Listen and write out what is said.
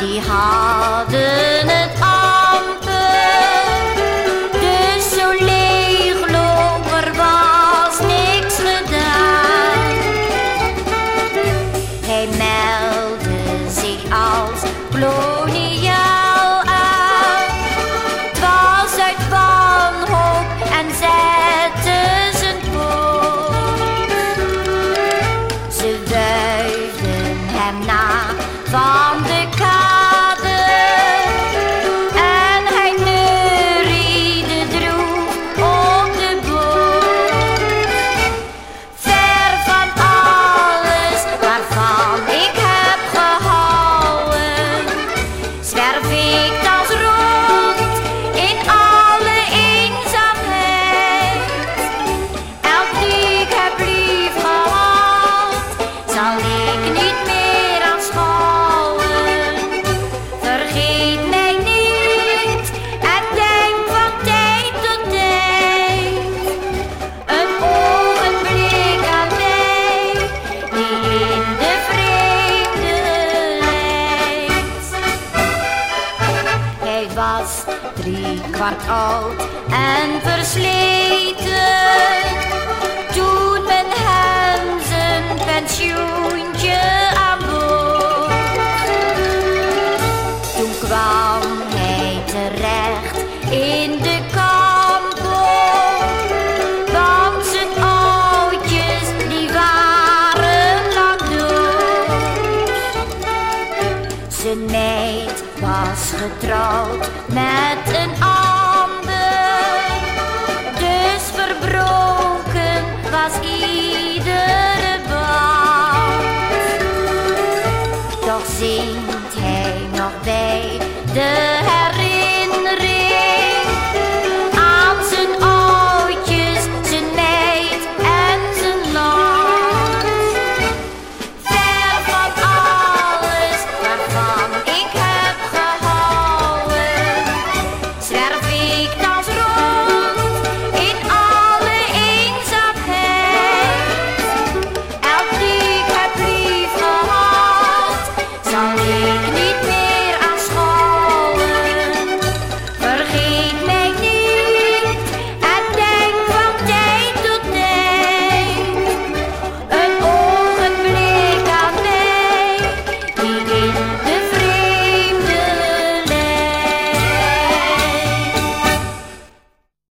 die hadden werd oud en versleten. Toen men hem zijn pensioentje aanbood. Toen kwam hij terecht in de kampong. Want zijn oudjes die waren lang dood. Zijn meid was getrouwd met een. See.